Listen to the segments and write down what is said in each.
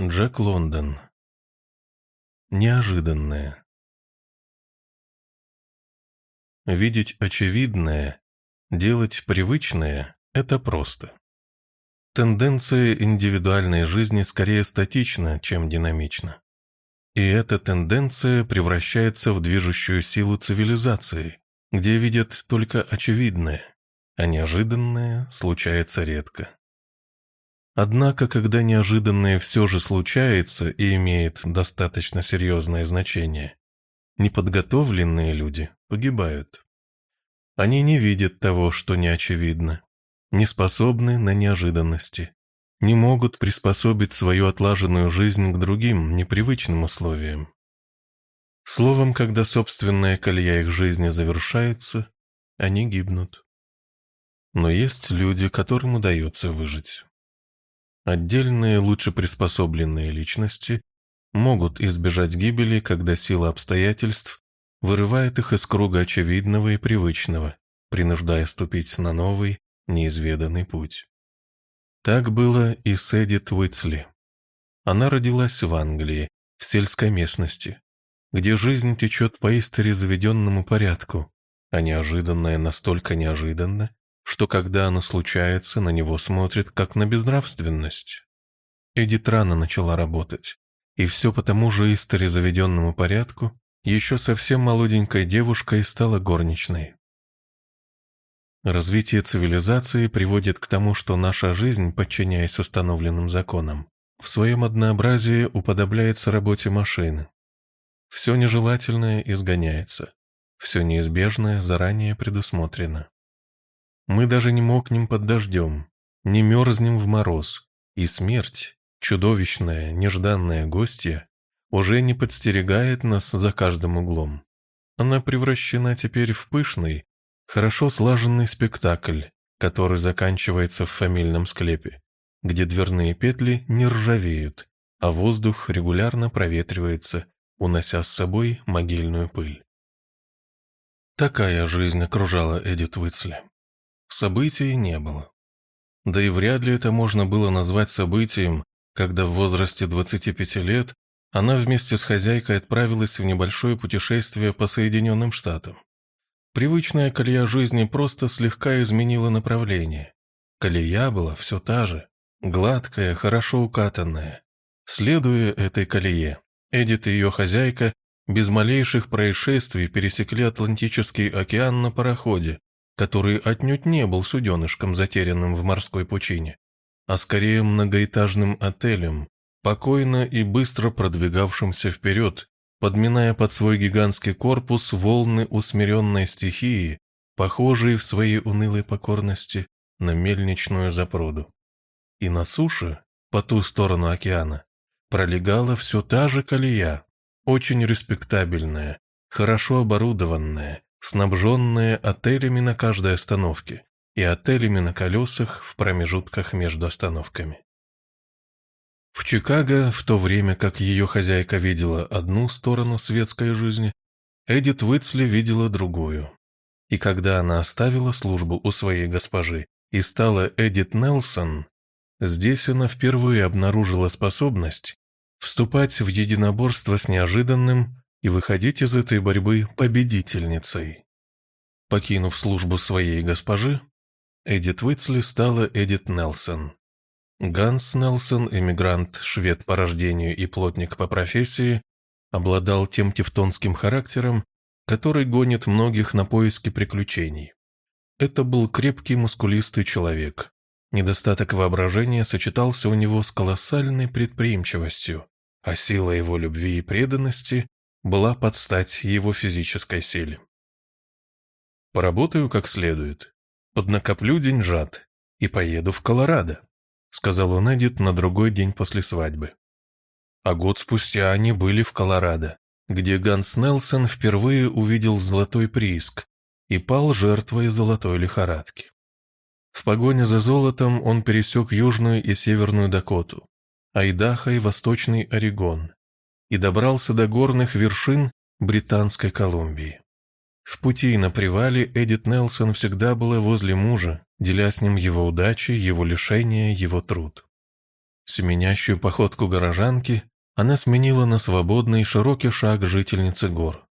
Джек Лондон. Неожиданное. Видеть очевидное, делать привычное – это просто. Тенденция индивидуальной жизни скорее статична, чем динамична. И эта тенденция превращается в движущую силу цивилизации, где видят только очевидное, а неожиданное случается редко. Однако, когда неожиданное все же случается и имеет достаточно серьезное значение, неподготовленные люди погибают. Они не видят того, что не очевидно, не способны на неожиданности, не могут приспособить свою отлаженную жизнь к другим, непривычным условиям. Словом, когда собственная колея их жизни завершается, они гибнут. Но есть люди, которым удается выжить. Отдельные лучше приспособленные личности могут избежать гибели, когда сила обстоятельств вырывает их из круга очевидного и привычного, принуждая ступить на новый, неизведанный путь. Так было и с Эдит Уитсли. Она родилась в Англии, в сельской местности, где жизнь течет по истори заведенному порядку, а неожиданное настолько неожиданно, что когда оно случается, на него смотрят как на безнравственность. Эдит рано начала работать, и все по тому же истори заведенному порядку, еще совсем молоденькой девушкой стала горничной. Развитие цивилизации приводит к тому, что наша жизнь, подчиняясь установленным законам, в своем однообразии уподобляется работе машины. Все нежелательное изгоняется, все неизбежное заранее предусмотрено. Мы даже не мокнем под дождем, не мерзнем в мороз, и смерть, чудовищная, нежданная гостья, уже не подстерегает нас за каждым углом. Она превращена теперь в пышный, хорошо слаженный спектакль, который заканчивается в фамильном склепе, где дверные петли не ржавеют, а воздух регулярно проветривается, унося с собой могильную пыль. Такая жизнь окружала Эдит Уитсли. Событий не было. Да и вряд ли это можно было назвать событием, когда в возрасте 25 лет она вместе с хозяйкой отправилась в небольшое путешествие по Соединенным Штатам. Привычная колея жизни просто слегка изменила направление. Колея была все та же, гладкая, хорошо укатанная. Следуя этой колее, Эдит и ее хозяйка без малейших происшествий пересекли Атлантический океан на пароходе, который отнюдь не был суденышком, затерянным в морской пучине, а скорее многоэтажным отелем, покойно и быстро продвигавшимся вперед, подминая под свой гигантский корпус волны усмиренной стихии, похожие в своей унылой покорности на мельничную запруду. И на суше, по ту сторону океана, пролегала все та же колея, очень респектабельная, хорошо оборудованная, снабженные отелями на каждой остановке и отелями на колесах в промежутках между остановками. В Чикаго, в то время как ее хозяйка видела одну сторону светской жизни, Эдит Уитсли видела другую. И когда она оставила службу у своей госпожи и стала Эдит Нелсон, здесь она впервые обнаружила способность вступать в единоборство с неожиданным и выходить из этой борьбы победительницей. Покинув службу своей госпожи, Эдит Уитсли стала Эдит Нелсон. Ганс Нелсон, эмигрант, швед по рождению и плотник по профессии, обладал тем тевтонским характером, который гонит многих на поиски приключений. Это был крепкий мускулистый человек. Недостаток воображения сочетался у него с колоссальной предприимчивостью, а сила его любви и преданности была под стать его физической силе. «Поработаю как следует, поднакоплю деньжат и поеду в Колорадо», сказал он Эдит на другой день после свадьбы. А год спустя они были в Колорадо, где Ганс Нелсон впервые увидел золотой прииск и пал жертвой золотой лихорадки. В погоне за золотом он пересек Южную и Северную Дакоту, Айдахо и Восточный Орегон, и добрался до горных вершин Британской Колумбии. В пути на привале Эдит Нелсон всегда была возле мужа, деля с ним его удачи, его лишения, его труд. Семенящую походку горожанки она сменила на свободный широкий шаг жительницы гор.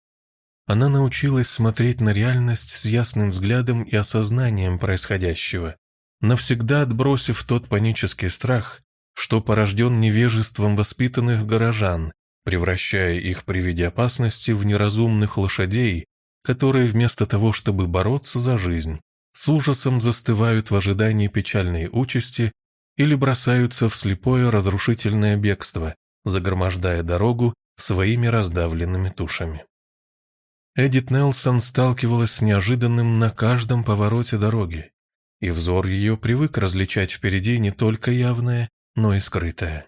Она научилась смотреть на реальность с ясным взглядом и осознанием происходящего, навсегда отбросив тот панический страх, что порожден невежеством воспитанных горожан, превращая их при виде опасности в неразумных лошадей, которые вместо того, чтобы бороться за жизнь, с ужасом застывают в ожидании печальной участи или бросаются в слепое разрушительное бегство, загромождая дорогу своими раздавленными тушами. Эдит Нелсон сталкивалась с неожиданным на каждом повороте дороги, и взор ее привык различать впереди не только явное, но и скрытое.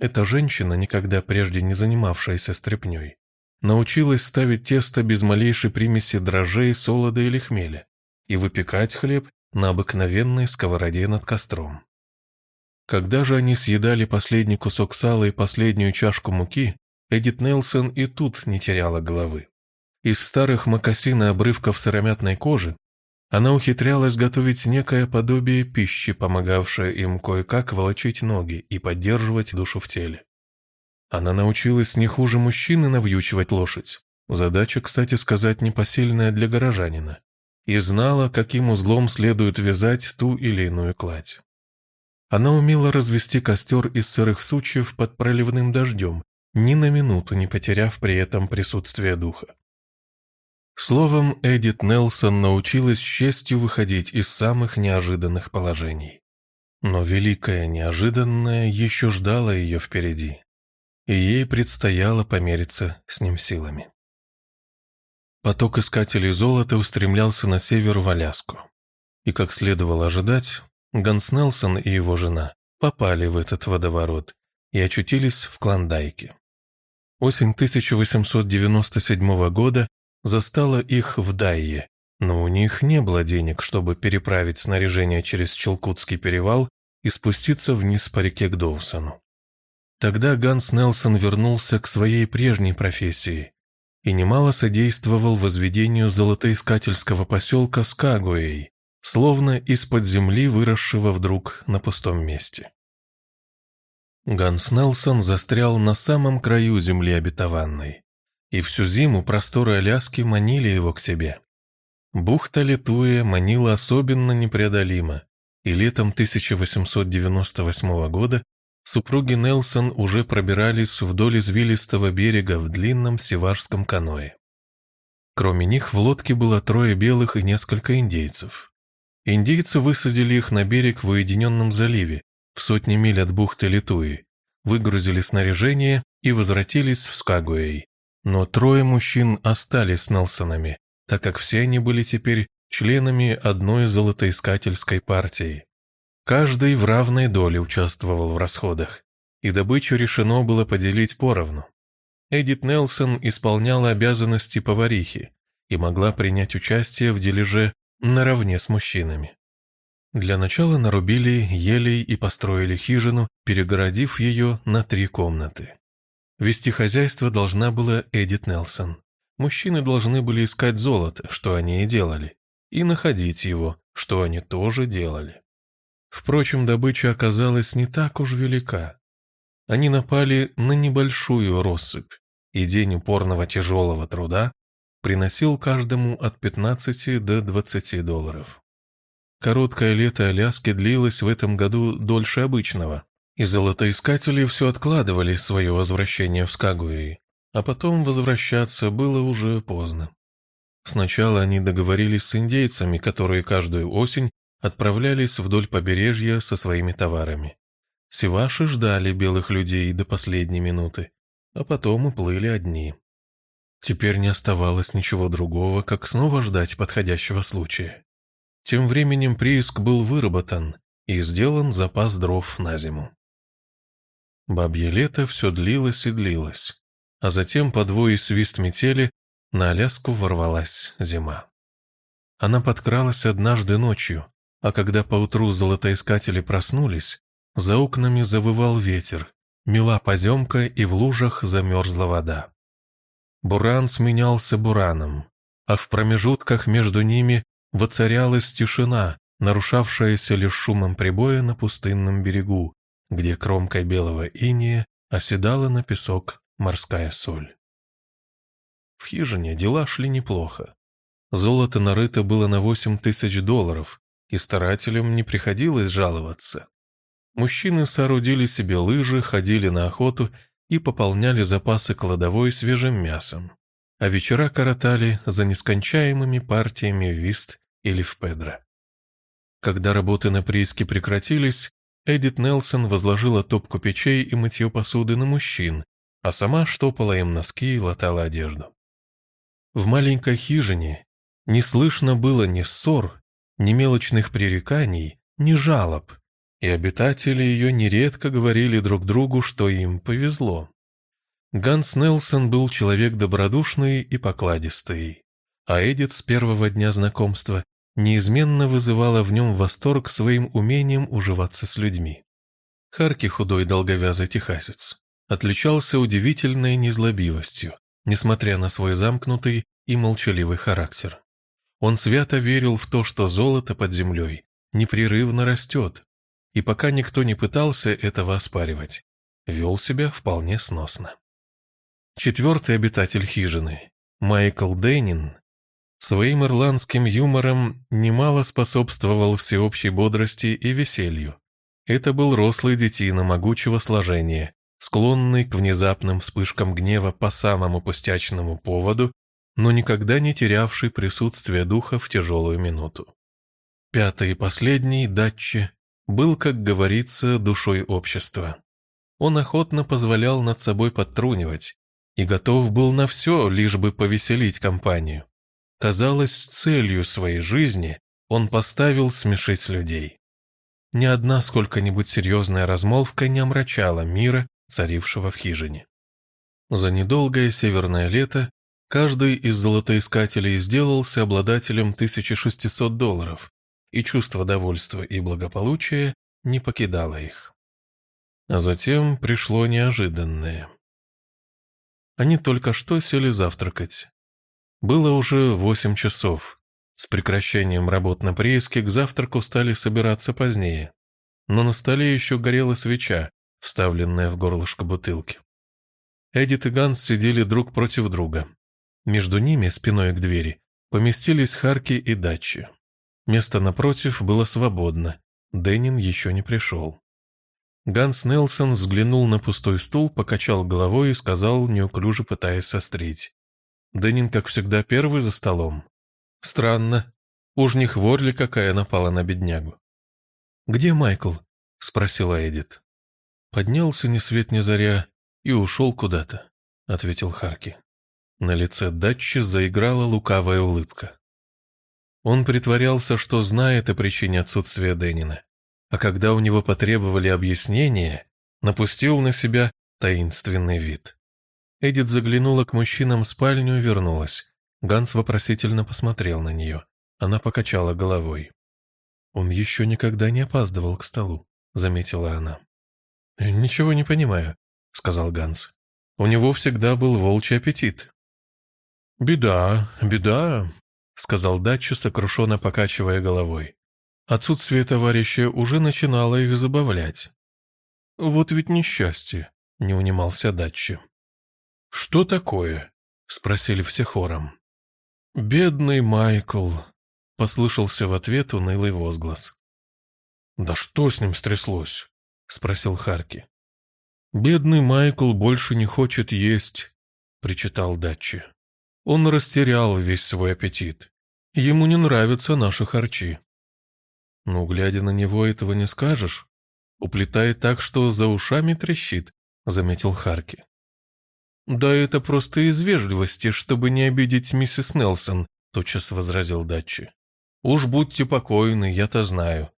Эта женщина, никогда прежде не занимавшаяся стряпнёй, научилась ставить тесто без малейшей примеси дрожжей, солода или хмеля и выпекать хлеб на обыкновенной сковороде над костром. Когда же они съедали последний кусок сала и последнюю чашку муки, Эдит Нелсон и тут не теряла головы. Из старых мокасин и обрывков сыромятной кожи она ухитрялась готовить некое подобие пищи, помогавшее им кое-как волочить ноги и поддерживать душу в теле. Она научилась не хуже мужчины навьючивать лошадь. Задача, кстати сказать, непосильная для горожанина. И знала, каким узлом следует вязать ту или иную кладь. Она умела развести костер из сырых сучьев под проливным дождем, ни на минуту не потеряв при этом присутствие духа. Словом, Эдит Нелсон научилась с честью выходить из самых неожиданных положений. Но великое неожиданное еще ждало ее впереди, и ей предстояло помериться с ним силами. Поток искателей золота устремлялся на север в Аляску. И, как следовало ожидать, Ганс Нелсон и его жена попали в этот водоворот и очутились в Клондайке. Осень 1897 года застала их в Дайе, но у них не было денег, чтобы переправить снаряжение через Челкутский перевал и спуститься вниз по реке к Доусону. Тогда Ганс Нелсон вернулся к своей прежней профессии и немало содействовал возведению золотоискательского поселка Скагуэй, словно из-под земли выросшего вдруг на пустом месте. Ганс Нелсон застрял на самом краю земли обетованной и всю зиму просторы Аляски манили его к себе. Бухта Литуя манила особенно непреодолимо, и летом 1898 года супруги Нелсон уже пробирались вдоль извилистого берега в длинном севашском каное. Кроме них в лодке было трое белых и несколько индейцев. Индейцы высадили их на берег в уединенном заливе, в сотни миль от бухты Литуи, выгрузили снаряжение и возвратились в Скагуэй. Но трое мужчин остались с Нелсонами, так как все они были теперь членами одной золотоискательской партии. Каждый в равной доле участвовал в расходах, и добычу решено было поделить поровну. Эдит Нелсон исполняла обязанности поварихи и могла принять участие в дележе наравне с мужчинами. Для начала нарубили елей и построили хижину, перегородив ее на три комнаты. Вести хозяйство должна была Эдит Нелсон. Мужчины должны были искать золото, что они и делали, и находить его, что они тоже делали. Впрочем, добыча оказалась не так уж велика. Они напали на небольшую россыпь, и день упорного тяжелого труда приносил каждому от 15 до 20 долларов. Короткое лето Аляски длилось в этом году дольше обычного, и золотоискатели все откладывали свое возвращение в Скагуэй, а потом возвращаться было уже поздно. Сначала они договорились с индейцами, которые каждую осень отправлялись вдоль побережья со своими товарами. Севаши ждали белых людей до последней минуты, а потом уплыли одни. Теперь не оставалось ничего другого, как снова ждать подходящего случая. Тем временем прииск был выработан и сделан запас дров на зиму. Бабье лето все длилось и длилось, а затем по двое свист метели на Аляску ворвалась зима. Она подкралась однажды ночью, а когда поутру золотоискатели проснулись, за окнами завывал ветер, мела поземка и в лужах замерзла вода. Буран сменялся бураном, а в промежутках между ними воцарялась тишина, нарушавшаяся лишь шумом прибоя на пустынном берегу, где кромкой белого иния оседала на песок морская соль. В хижине дела шли неплохо. Золото нарыто было на восемь тысяч долларов, и старателям не приходилось жаловаться. Мужчины соорудили себе лыжи, ходили на охоту и пополняли запасы кладовой свежим мясом, а вечера коротали за нескончаемыми партиями вист или в педро. Когда работы на прииске прекратились, Эдит Нелсон возложила топку печей и мытье посуды на мужчин, а сама штопала им носки и латала одежду. В маленькой хижине не слышно было ни ссор, ни мелочных пререканий, ни жалоб, и обитатели ее нередко говорили друг другу, что им повезло. Ганс Нелсон был человек добродушный и покладистый, а Эдит с первого дня знакомства неизменно вызывала в нем восторг своим умением уживаться с людьми. Харки, худой долговязый техасец, отличался удивительной незлобивостью, несмотря на свой замкнутый и молчаливый характер. Он свято верил в то, что золото под землей непрерывно растет, и пока никто не пытался этого оспаривать, вел себя вполне сносно. Четвертый обитатель хижины, Майкл Деннин, Своим ирландским юмором немало способствовал всеобщей бодрости и веселью. Это был рослый детина могучего сложения, склонный к внезапным вспышкам гнева по самому пустячному поводу, но никогда не терявший присутствие духа в тяжелую минуту. Пятый и последний, Датчи, был, как говорится, душой общества. Он охотно позволял над собой подтрунивать и готов был на все, лишь бы повеселить компанию. Казалось, целью своей жизни он поставил смешить людей. Ни одна сколько-нибудь серьезная размолвка не омрачала мира, царившего в хижине. За недолгое северное лето каждый из золотоискателей сделался обладателем 1600 долларов, и чувство довольства и благополучия не покидало их. А затем пришло неожиданное. Они только что сели завтракать. Было уже восемь часов. С прекращением работ на прииске к завтраку стали собираться позднее. Но на столе еще горела свеча, вставленная в горлышко бутылки. Эдит и Ганс сидели друг против друга. Между ними, спиной к двери, поместились Харки и Датчи. Место напротив было свободно. Деннин еще не пришел. Ганс Нелсон взглянул на пустой стул, покачал головой и сказал, неуклюже пытаясь сострить. Денин, как всегда, первый за столом. Странно. Уж не хворь ли какая напала на беднягу? «Где Майкл?» — спросила Эдит. «Поднялся ни свет ни заря и ушел куда-то», — ответил Харки. На лице Датчи заиграла лукавая улыбка. Он притворялся, что знает о причине отсутствия Денина, а когда у него потребовали объяснения, напустил на себя таинственный вид. Эдит заглянула к мужчинам в спальню и вернулась. Ганс вопросительно посмотрел на нее. Она покачала головой. «Он еще никогда не опаздывал к столу», — заметила она. «Ничего не понимаю», — сказал Ганс. «У него всегда был волчий аппетит». «Беда, беда», — сказал Датчу, сокрушенно покачивая головой. Отсутствие товарища уже начинало их забавлять. «Вот ведь несчастье», — не унимался Датчи. «Что такое?» — спросили все хором. «Бедный Майкл!» — послышался в ответ унылый возглас. «Да что с ним стряслось?» — спросил Харки. «Бедный Майкл больше не хочет есть», — причитал Датчи. «Он растерял весь свой аппетит. Ему не нравятся наши харчи». «Ну, глядя на него, этого не скажешь. Уплетает так, что за ушами трещит», — заметил Харки. «Да это просто из вежливости, чтобы не обидеть миссис Нелсон», — тотчас возразил Датчи. «Уж будьте покойны, я-то знаю».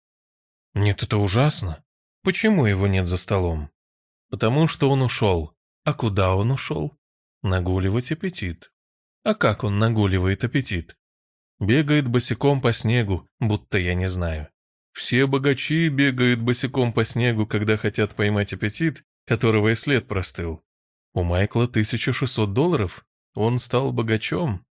«Нет, это ужасно. Почему его нет за столом?» «Потому что он ушел. А куда он ушел?» «Нагуливать аппетит». «А как он нагуливает аппетит?» «Бегает босиком по снегу, будто я не знаю». Все богачи бегают босиком по снегу, когда хотят поймать аппетит, которого и след простыл. У Майкла 1600 долларов, он стал богачом.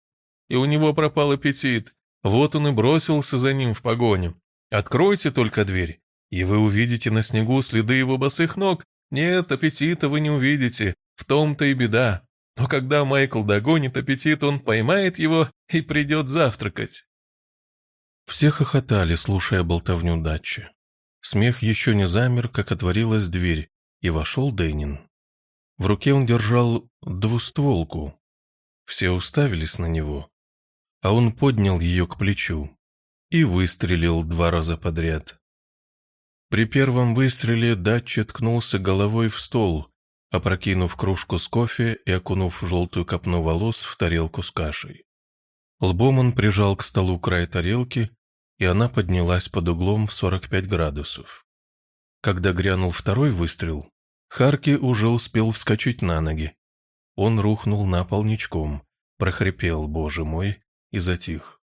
И у него пропал аппетит. Вот он и бросился за ним в погоню. Откройте только дверь, и вы увидите на снегу следы его босых ног. Нет, аппетита вы не увидите, в том-то и беда. Но когда Майкл догонит аппетит, он поймает его и придет завтракать. Все хохотали, слушая болтовню Датчи. Смех еще не замер, как отворилась дверь, и вошел Дэнин. В руке он держал двустволку. Все уставились на него, а он поднял ее к плечу и выстрелил два раза подряд. При первом выстреле Датчи ткнулся головой в стол, опрокинув кружку с кофе и окунув желтую копну волос в тарелку с кашей. Лбом он прижал к столу край тарелки, и она поднялась под углом в 45 градусов. Когда грянул второй выстрел, Харки уже успел вскочить на ноги. Он рухнул на пол ничком, прохрипел «Боже мой!» и затих.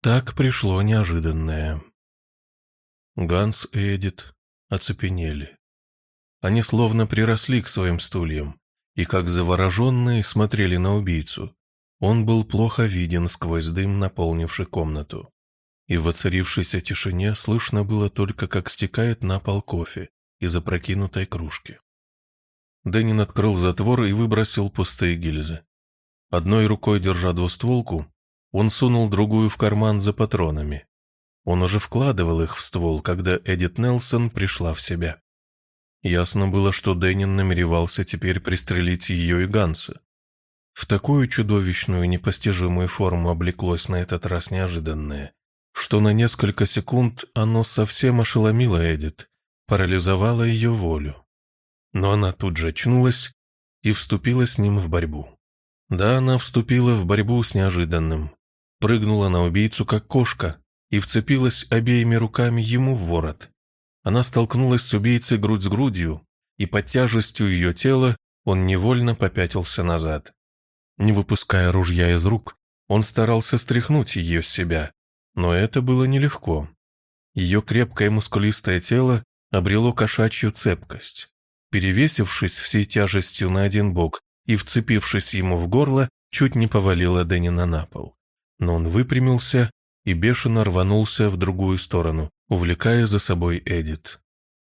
Так пришло неожиданное. Ганс и Эдит оцепенели. Они словно приросли к своим стульям и, как завороженные, смотрели на убийцу. Он был плохо виден сквозь дым, наполнивший комнату. И в воцарившейся тишине слышно было только, как стекает на пол кофе из опрокинутой кружки. Дэнин открыл затвор и выбросил пустые гильзы. Одной рукой держа двустволку, он сунул другую в карман за патронами. Он уже вкладывал их в ствол, когда Эдит Нелсон пришла в себя. Ясно было, что Дэнин намеревался теперь пристрелить ее и Ганса. В такую чудовищную непостижимую форму облеклось на этот раз неожиданное, что на несколько секунд оно совсем ошеломило Эдит, парализовало ее волю. Но она тут же очнулась и вступила с ним в борьбу. Да, она вступила в борьбу с неожиданным, прыгнула на убийцу как кошка и вцепилась обеими руками ему в ворот. Она столкнулась с убийцей грудь с грудью, и под тяжестью ее тела он невольно попятился назад. Не выпуская ружья из рук, он старался стряхнуть ее с себя, но это было нелегко. Ее крепкое мускулистое тело обрело кошачью цепкость. Перевесившись всей тяжестью на один бок и вцепившись ему в горло, чуть не повалила Денина на пол. Но он выпрямился и бешено рванулся в другую сторону, увлекая за собой Эдит.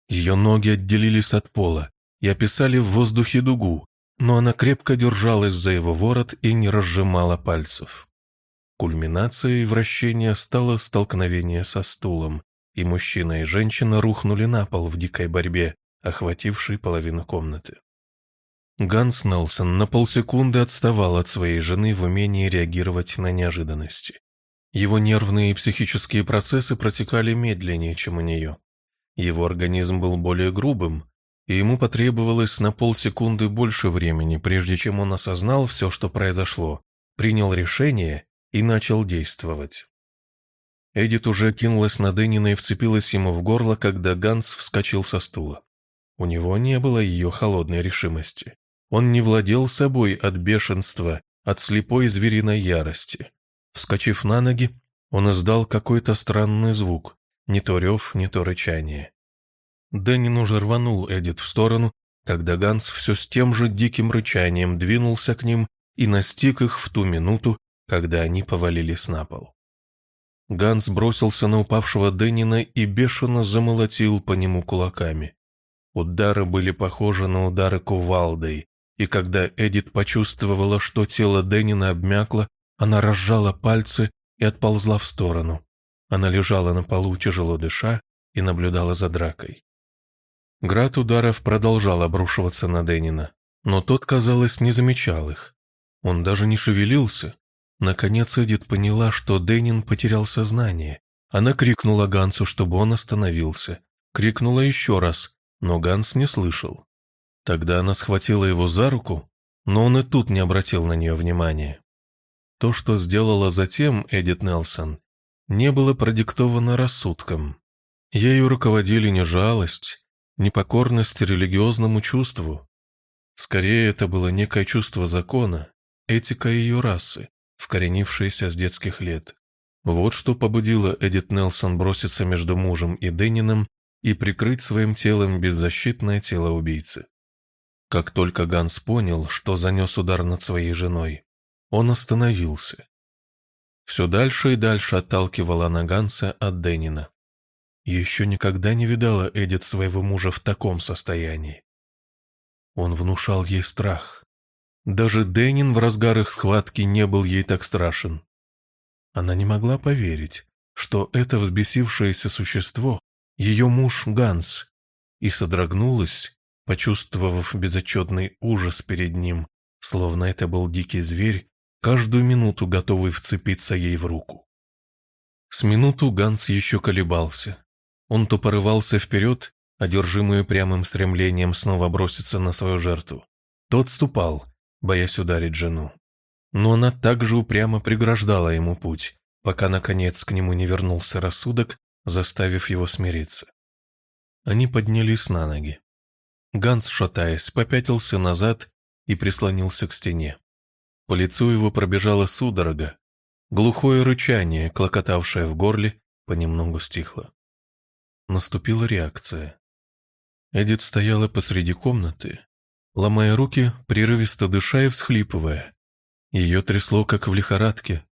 Ее ноги отделились от пола и описали в воздухе дугу, но она крепко держалась за его ворот и не разжимала пальцев. Кульминацией вращения стало столкновение со стулом, и мужчина и женщина рухнули на пол в дикой борьбе, охватившей половину комнаты. Ганс Нелсон на полсекунды отставал от своей жены в умении реагировать на неожиданности. Его нервные и психические процессы протекали медленнее, чем у нее. Его организм был более грубым, и ему потребовалось на полсекунды больше времени, прежде чем он осознал все, что произошло, принял решение и начал действовать. Эдит уже кинулась на Деннина и вцепилась ему в горло, когда Ганс вскочил со стула. У него не было ее холодной решимости. Он не владел собой от бешенства, от слепой звериной ярости. Вскочив на ноги, он издал какой-то странный звук, не то рев, не то рычание. Дэнин уже рванул Эдит в сторону, когда Ганс все с тем же диким рычанием двинулся к ним и настиг их в ту минуту, когда они повалились на пол. Ганс бросился на упавшего Деннина и бешено замолотил по нему кулаками. Удары были похожи на удары кувалдой, и когда Эдит почувствовала, что тело Деннина обмякло, она разжала пальцы и отползла в сторону. Она лежала на полу, тяжело дыша, и наблюдала за дракой. Град ударов продолжал обрушиваться на Денина, но тот, казалось, не замечал их. Он даже не шевелился. Наконец Эдит поняла, что Денин потерял сознание. Она крикнула Гансу, чтобы он остановился. Крикнула еще раз, но Ганс не слышал. Тогда она схватила его за руку, но он и тут не обратил на нее внимания. То, что сделала затем Эдит Нелсон, не было продиктовано рассудком. Ею руководили не жалость, не покорность религиозному чувству. Скорее, это было некое чувство закона, этика ее расы, вкоренившееся с детских лет. Вот что побудило Эдит Нелсон броситься между мужем и Денином и прикрыть своим телом беззащитное тело убийцы. Как только Ганс понял, что занес удар над своей женой, он остановился. Все дальше и дальше отталкивала она Ганса от Денина. Еще никогда не видала Эдит своего мужа в таком состоянии. Он внушал ей страх. Даже Денин в разгарах схватки не был ей так страшен. Она не могла поверить, что это взбесившееся существо — ее муж Ганс, и содрогнулась, почувствовав безотчетный ужас перед ним, словно это был дикий зверь, каждую минуту готовый вцепиться ей в руку. С минуту Ганс еще колебался. Он то порывался вперед, одержимый прямым стремлением снова броситься на свою жертву, то отступал, боясь ударить жену. Но она также упрямо преграждала ему путь, пока, наконец, к нему не вернулся рассудок, заставив его смириться. Они поднялись на ноги. Ганс, шатаясь, попятился назад и прислонился к стене. По лицу его пробежала судорога. Глухое рычание, клокотавшее в горле, понемногу стихло. Наступила реакция. Эдит стояла посреди комнаты, ломая руки, прерывисто дыша и всхлипывая. Ее трясло, как в лихорадке.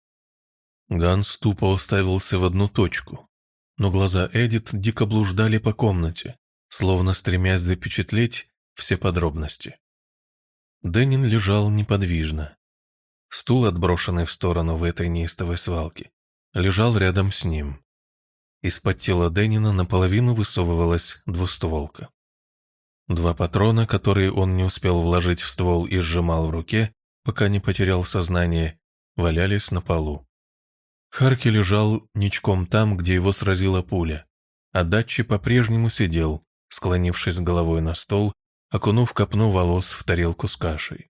Ганс тупо уставился в одну точку, но глаза Эдит дико блуждали по комнате, словно стремясь запечатлеть все подробности. Деннин лежал неподвижно. Стул, отброшенный в сторону в этой неистовой свалке, лежал рядом с ним. Из-под тела Деннина наполовину высовывалась двустволка. Два патрона, которые он не успел вложить в ствол и сжимал в руке, пока не потерял сознание, валялись на полу. Харки лежал ничком там, где его сразила пуля, а Датчи по-прежнему сидел, склонившись головой на стол, окунув копну волос в тарелку с кашей.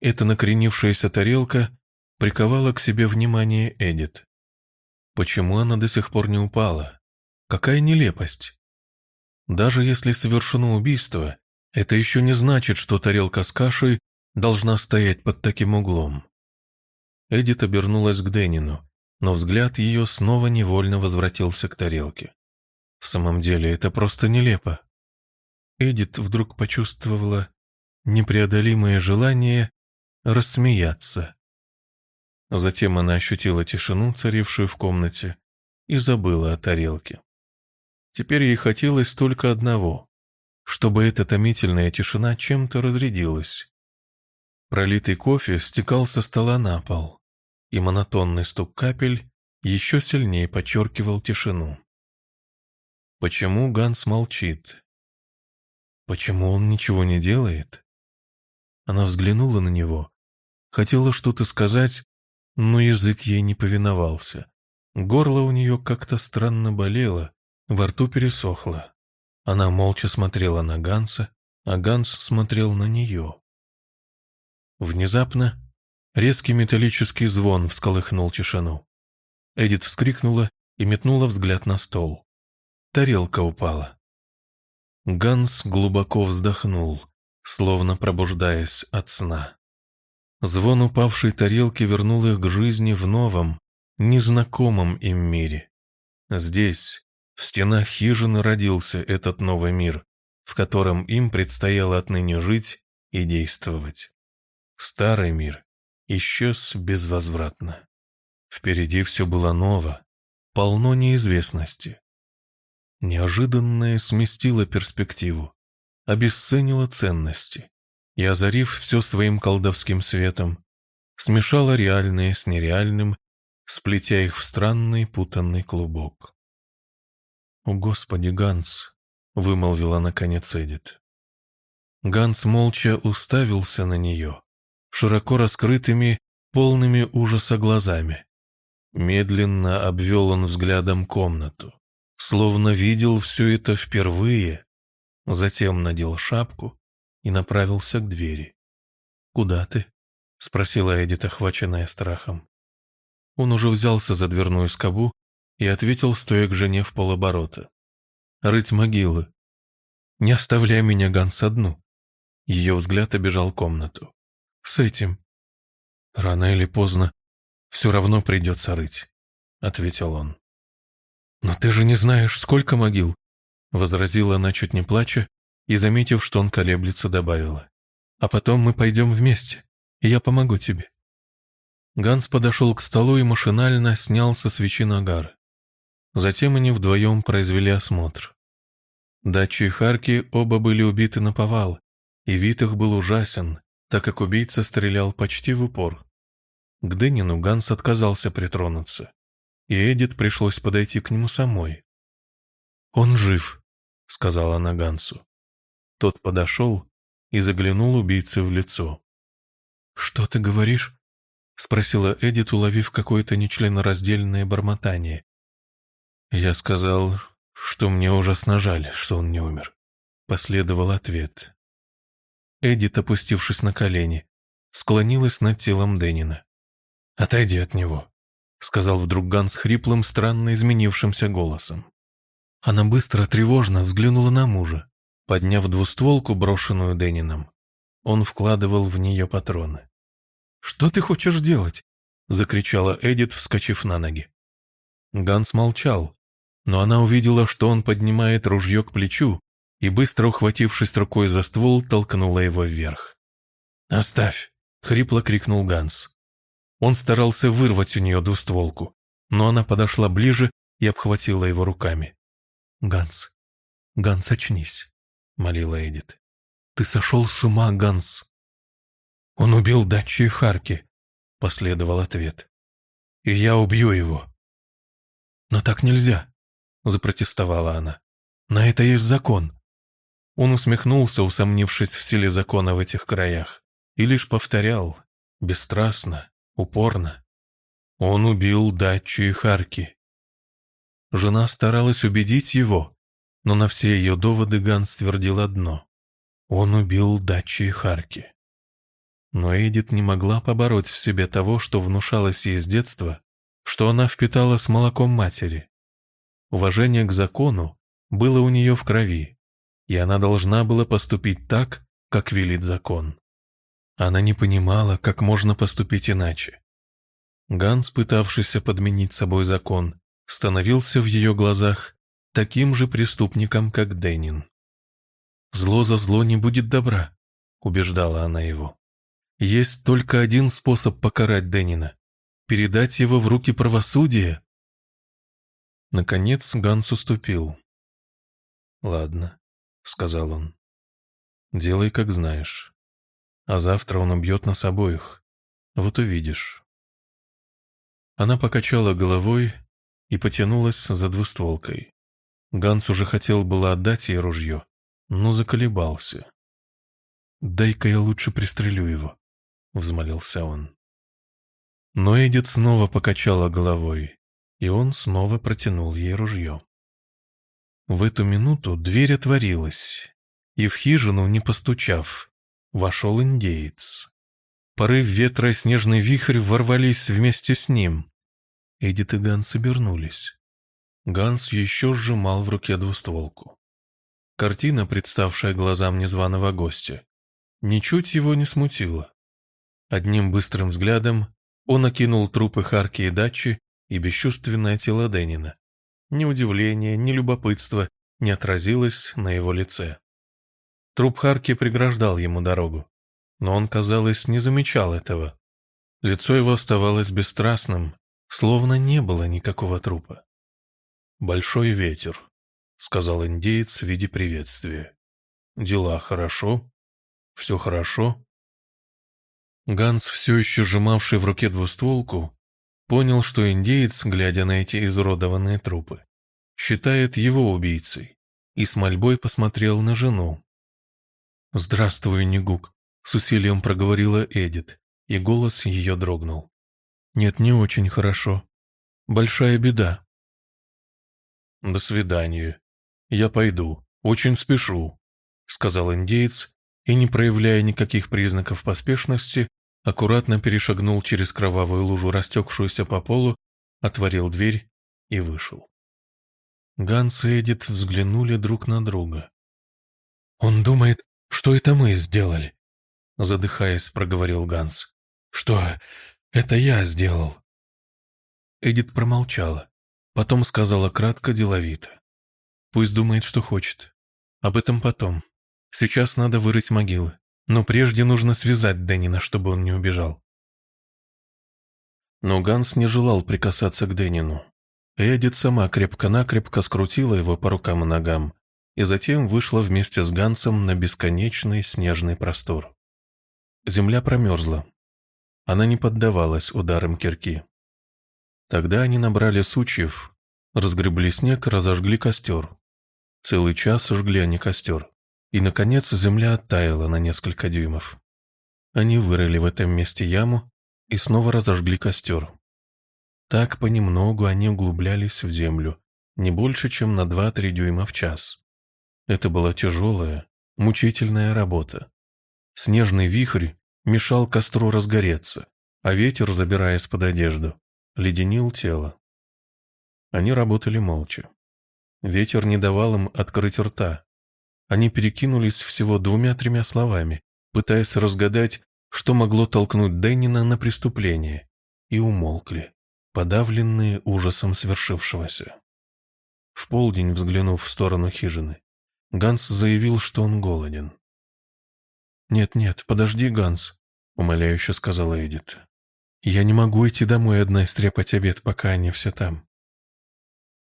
Эта накренившаяся тарелка приковала к себе внимание Эдит. Почему она до сих пор не упала? Какая нелепость! Даже если совершено убийство, это еще не значит, что тарелка с кашей должна стоять под таким углом. Эдит обернулась к Денину, но взгляд ее снова невольно возвратился к тарелке. В самом деле, это просто нелепо. Эдит вдруг почувствовала непреодолимое желание рассмеяться. Затем она ощутила тишину, царившую в комнате, и забыла о тарелке. Теперь ей хотелось только одного, чтобы эта томительная тишина чем-то разрядилась. Пролитый кофе стекал со стола на пол, и монотонный стук капель еще сильнее подчеркивал тишину. Почему Ганс молчит? Почему он ничего не делает? Она взглянула на него, хотела что-то сказать, но язык ей не повиновался. Горло у нее как-то странно болело, во рту пересохло. Она молча смотрела на Ганса, а Ганс смотрел на нее. Внезапно резкий металлический звон всколыхнул тишину. Эдит вскрикнула и метнула взгляд на стол. Тарелка упала. Ганс глубоко вздохнул, словно пробуждаясь от сна. Звон упавшей тарелки вернул их к жизни в новом, незнакомом им мире. Здесь, в стенах хижины родился этот новый мир, в котором им предстояло отныне жить и действовать. Старый мир исчез безвозвратно. Впереди все было ново, полно неизвестности. Неожиданное сместило перспективу, обесценило ценности и, озарив все своим колдовским светом, смешало реальное с нереальным, сплетя их в странный путанный клубок. «О, Господи, Ганс!» — вымолвила наконец Эдит. Ганс молча уставился на нее, широко раскрытыми, полными ужаса глазами. Медленно обвел он взглядом комнату, словно видел все это впервые, затем надел шапку и направился к двери. «Куда ты?» — спросила Эдит, охваченная страхом. Он уже взялся за дверную скобу и ответил, стоя к жене в полоборота. «Рыть могилы. Не оставляй меня, Ганс, одну». Ее взгляд обежал комнату. «С этим». «Рано или поздно все равно придется рыть», — ответил он. «Но ты же не знаешь, сколько могил», — возразила она, чуть не плача, и, заметив, что он колеблется, добавила. «А потом мы пойдем вместе, и я помогу тебе». Ганс подошел к столу и машинально снял со свечи нагар. Затем они вдвоем произвели осмотр. Дачи и Харки оба были убиты на повал, и вид их был ужасен, так как убийца стрелял почти в упор. К Денину Ганс отказался притронуться, и Эдит пришлось подойти к нему самой. «Он жив», — сказала она Гансу. Тот подошел и заглянул убийце в лицо. «Что ты говоришь?» — спросила Эдит, уловив какое-то нечленораздельное бормотание. Я сказал, что мне ужасно жаль, что он не умер. Последовал ответ. Эдит, опустившись на колени, склонилась над телом Денина. «Отойди от него», — сказал вдруг Ганс хриплым, странно изменившимся голосом. Она быстро, тревожно взглянула на мужа, подняв двустволку, брошенную Денином. Он вкладывал в нее патроны. «Что ты хочешь делать?» — закричала Эдит, вскочив на ноги. Ганс молчал, но она увидела, что он поднимает ружье к плечу и, быстро ухватившись рукой за ствол, толкнула его вверх. «Оставь!» — хрипло крикнул Ганс. Он старался вырвать у нее двустволку, но она подошла ближе и обхватила его руками. «Ганс, Ганс, очнись!» — молила Эдит. «Ты сошел с ума, Ганс!» «Он убил Дачи и Харки», — последовал ответ. «И я убью его». «Но так нельзя», — запротестовала она. «На это есть закон». Он усмехнулся, усомнившись в силе закона в этих краях, и лишь повторял, бесстрастно, упорно. Он убил Дачу и Харки. Жена старалась убедить его, но на все ее доводы Ганс твердил одно. Он убил Дачи и Харки. Но Эдит не могла побороть в себе того, что внушалось ей с детства, что она впитала с молоком матери. Уважение к закону было у нее в крови, и она должна была поступить так, как велит закон. Она не понимала, как можно поступить иначе. Ганс, пытавшийся подменить собой закон, становился в ее глазах таким же преступником, как Денин. «Зло за зло не будет добра», — убеждала она его. «Есть только один способ покарать Денина — передать его в руки правосудия, Наконец Ганс уступил. «Ладно», — сказал он. «Делай, как знаешь. А завтра он убьет нас обоих. Вот увидишь». Она покачала головой и потянулась за двустволкой. Ганс уже хотел было отдать ей ружье, но заколебался. «Дай-ка я лучше пристрелю его», — взмолился он. Но Эдит снова покачала головой и он снова протянул ей ружье. В эту минуту дверь отворилась, и в хижину, не постучав, вошел индеец. Порыв ветра и снежный вихрь ворвались вместе с ним. Эдит и Ганс обернулись. Ганс еще сжимал в руке двустволку. Картина, представшая глазам незваного гостя, ничуть его не смутила. Одним быстрым взглядом он окинул трупы Харки и Дачи и бесчувственное тело Денина. Ни удивления, ни любопытства не отразилось на его лице. Труп Харки преграждал ему дорогу, но он, казалось, не замечал этого. Лицо его оставалось бесстрастным, словно не было никакого трупа. «Большой ветер», — сказал индеец в виде приветствия. «Дела хорошо? Все хорошо?» Ганс, все еще сжимавший в руке двустволку, Понял, что индеец, глядя на эти изуродованные трупы, считает его убийцей, и с мольбой посмотрел на жену. «Здравствуй, Негук», — с усилием проговорила Эдит, и голос ее дрогнул. «Нет, не очень хорошо. Большая беда». «До свидания. Я пойду. Очень спешу», — сказал индеец, и, не проявляя никаких признаков поспешности, аккуратно перешагнул через кровавую лужу, растекшуюся по полу, отворил дверь и вышел. Ганс и Эдит взглянули друг на друга. «Он думает, что это мы сделали», — задыхаясь, проговорил Ганс. «Что это я сделал?» Эдит промолчала, потом сказала кратко, деловито. «Пусть думает, что хочет. Об этом потом. Сейчас надо вырыть могилы. Но прежде нужно связать Деннина, чтобы он не убежал. Но Ганс не желал прикасаться к Деннину. Эдит сама крепко-накрепко скрутила его по рукам и ногам, и затем вышла вместе с Гансом на бесконечный снежный простор. Земля промерзла. Она не поддавалась ударам кирки. Тогда они набрали сучьев, разгребли снег, разожгли костер. Целый час жгли они костер. И, наконец, земля оттаяла на несколько дюймов. Они вырыли в этом месте яму и снова разожгли костер. Так понемногу они углублялись в землю, не больше, чем на 2-3 дюйма в час. Это была тяжелая, мучительная работа. Снежный вихрь мешал костру разгореться, а ветер, забираясь под одежду, леденил тело. Они работали молча. Ветер не давал им открыть рта. Они перекинулись всего двумя-тремя словами, пытаясь разгадать, что могло толкнуть Деннина на преступление, и умолкли, подавленные ужасом свершившегося. В полдень, взглянув в сторону хижины, Ганс заявил, что он голоден. «Нет-нет, подожди, Ганс», — умоляюще сказала Эдит. «Я не могу идти домой одна и стряпать обед, пока они все там».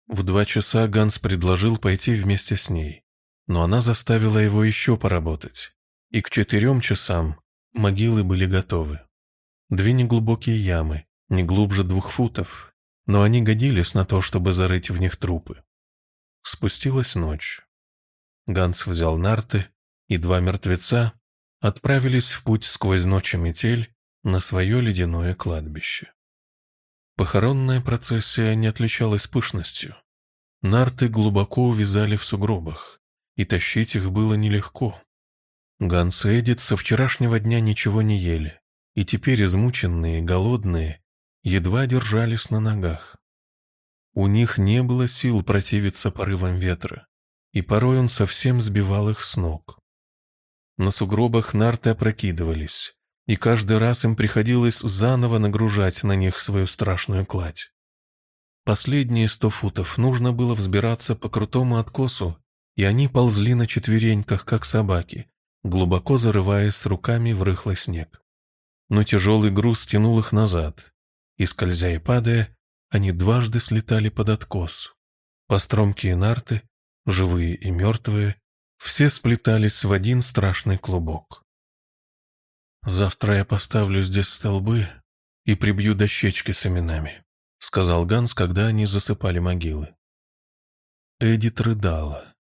В два часа Ганс предложил пойти вместе с ней, но она заставила его еще поработать, и к четырем часам могилы были готовы. Две неглубокие ямы, не глубже двух футов, но они годились на то, чтобы зарыть в них трупы. Спустилась ночь. Ганс взял нарты, и два мертвеца отправились в путь сквозь ночь и метель на свое ледяное кладбище. Похоронная процессия не отличалась пышностью. Нарты глубоко увязали в сугробах, и тащить их было нелегко. Ганс и Эдит со вчерашнего дня ничего не ели, и теперь измученные, голодные, едва держались на ногах. У них не было сил противиться порывам ветра, и порой он совсем сбивал их с ног. На сугробах нарты опрокидывались, и каждый раз им приходилось заново нагружать на них свою страшную кладь. Последние сто футов нужно было взбираться по крутому откосу, и они ползли на четвереньках, как собаки, глубоко зарываясь руками в рыхлый снег. Но тяжелый груз тянул их назад, и, скользя и падая, они дважды слетали под откос. Постромкие нарты живые и мертвые, все сплетались в один страшный клубок. «Завтра я поставлю здесь столбы и прибью дощечки с именами», сказал Ганс, когда они засыпали могилы. Эдит рыдала.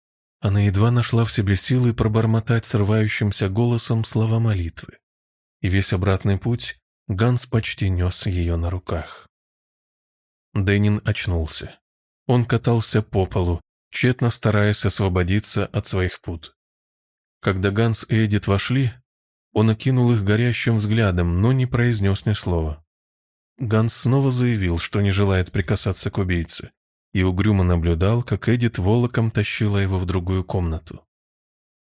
Она едва нашла в себе силы пробормотать срывающимся голосом слова молитвы. И весь обратный путь Ганс почти нес ее на руках. Денин очнулся. Он катался по полу, тщетно стараясь освободиться от своих пут. Когда Ганс и Эдит вошли, он окинул их горящим взглядом, но не произнес ни слова. Ганс снова заявил, что не желает прикасаться к убийце, и угрюмо наблюдал, как Эдит волоком тащила его в другую комнату.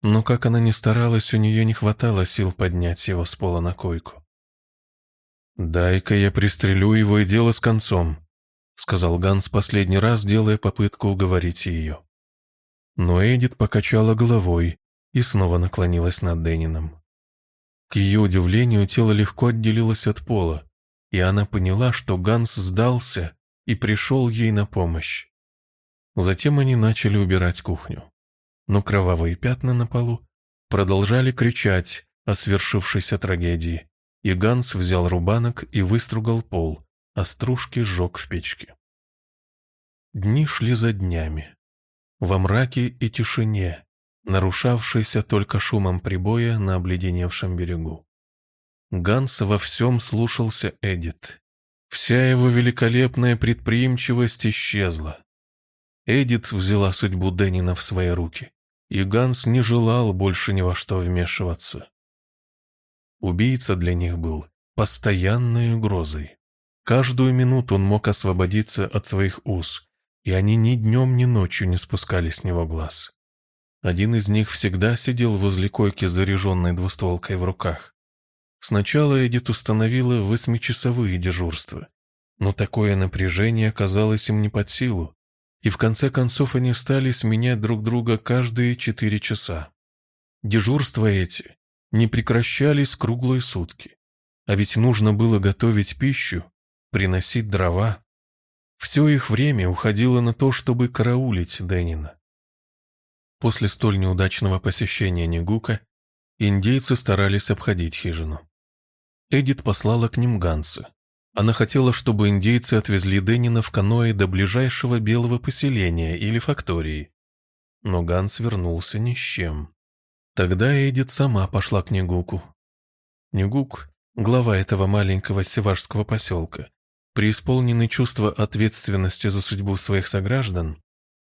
Но как она ни старалась, у нее не хватало сил поднять его с пола на койку. «Дай-ка я пристрелю его и дело с концом», — сказал Ганс последний раз, делая попытку уговорить ее. Но Эдит покачала головой и снова наклонилась над Денином. К ее удивлению, тело легко отделилось от пола, и она поняла, что Ганс сдался и пришел ей на помощь. Затем они начали убирать кухню. Но кровавые пятна на полу продолжали кричать о свершившейся трагедии, и Ганс взял рубанок и выстругал пол, а стружки сжег в печке. Дни шли за днями. Во мраке и тишине, нарушавшейся только шумом прибоя на обледеневшем берегу. Ганс во всем слушался Эдит. Вся его великолепная предприимчивость исчезла. Эдит взяла судьбу Деннина в свои руки, и Ганс не желал больше ни во что вмешиваться. Убийца для них был постоянной угрозой. Каждую минуту он мог освободиться от своих уз, и они ни днем, ни ночью не спускали с него глаз. Один из них всегда сидел возле койки, заряженной двустволкой в руках. Сначала Эдит установила восьмичасовые дежурства, но такое напряжение казалось им не под силу, и в конце концов они стали сменять друг друга каждые четыре часа. Дежурства эти не прекращались круглые сутки, а ведь нужно было готовить пищу, приносить дрова. Все их время уходило на то, чтобы караулить Денина. После столь неудачного посещения Негука индейцы старались обходить хижину. Эдит послала к ним Ганса. Она хотела, чтобы индейцы отвезли Денина в каное до ближайшего белого поселения или фактории. Но Ганс вернулся ни с чем. Тогда Эдит сама пошла к Негуку. Негук, глава этого маленького севашского поселка, преисполненный чувства ответственности за судьбу своих сограждан,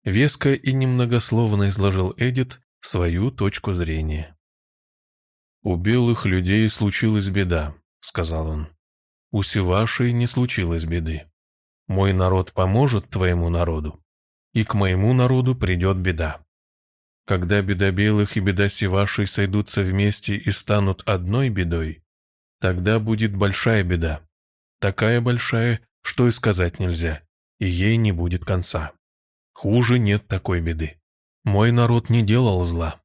веско и немногословно изложил Эдит свою точку зрения. «У белых людей случилась беда», — сказал он. «У Севашей не случилось беды. Мой народ поможет твоему народу, и к моему народу придет беда. Когда беда белых и беда Севашей сойдутся вместе и станут одной бедой, тогда будет большая беда, такая большая, что и сказать нельзя, и ей не будет конца. Хуже нет такой беды. Мой народ не делал зла.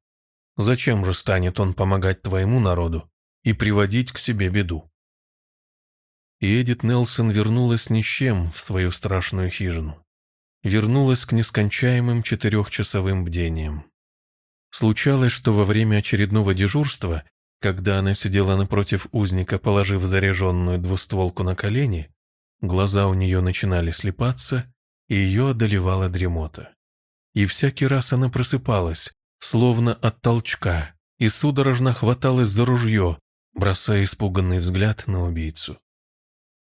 Зачем же станет он помогать твоему народу и приводить к себе беду? И Эдит Нелсон вернулась ни с чем в свою страшную хижину. Вернулась к нескончаемым четырехчасовым бдениям. Случалось, что во время очередного дежурства, когда она сидела напротив узника, положив заряженную двустволку на колени, глаза у нее начинали слепаться, и ее одолевала дремота. И всякий раз она просыпалась, словно от толчка, и судорожно хваталась за ружье, бросая испуганный взгляд на убийцу.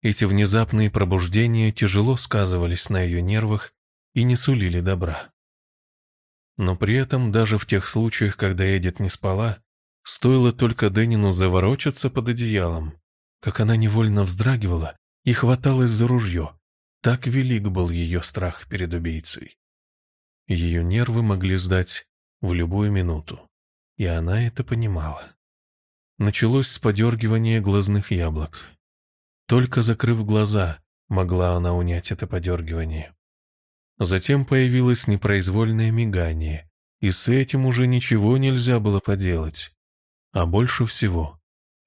Эти внезапные пробуждения тяжело сказывались на ее нервах и не сулили добра. Но при этом даже в тех случаях, когда Эдит не спала, стоило только Денину заворочаться под одеялом, как она невольно вздрагивала и хваталась за ружье, так велик был ее страх перед убийцей. Ее нервы могли сдать в любую минуту, и она это понимала. Началось с подергивания глазных яблок. Только закрыв глаза, могла она унять это подергивание. Затем появилось непроизвольное мигание, и с этим уже ничего нельзя было поделать. А больше всего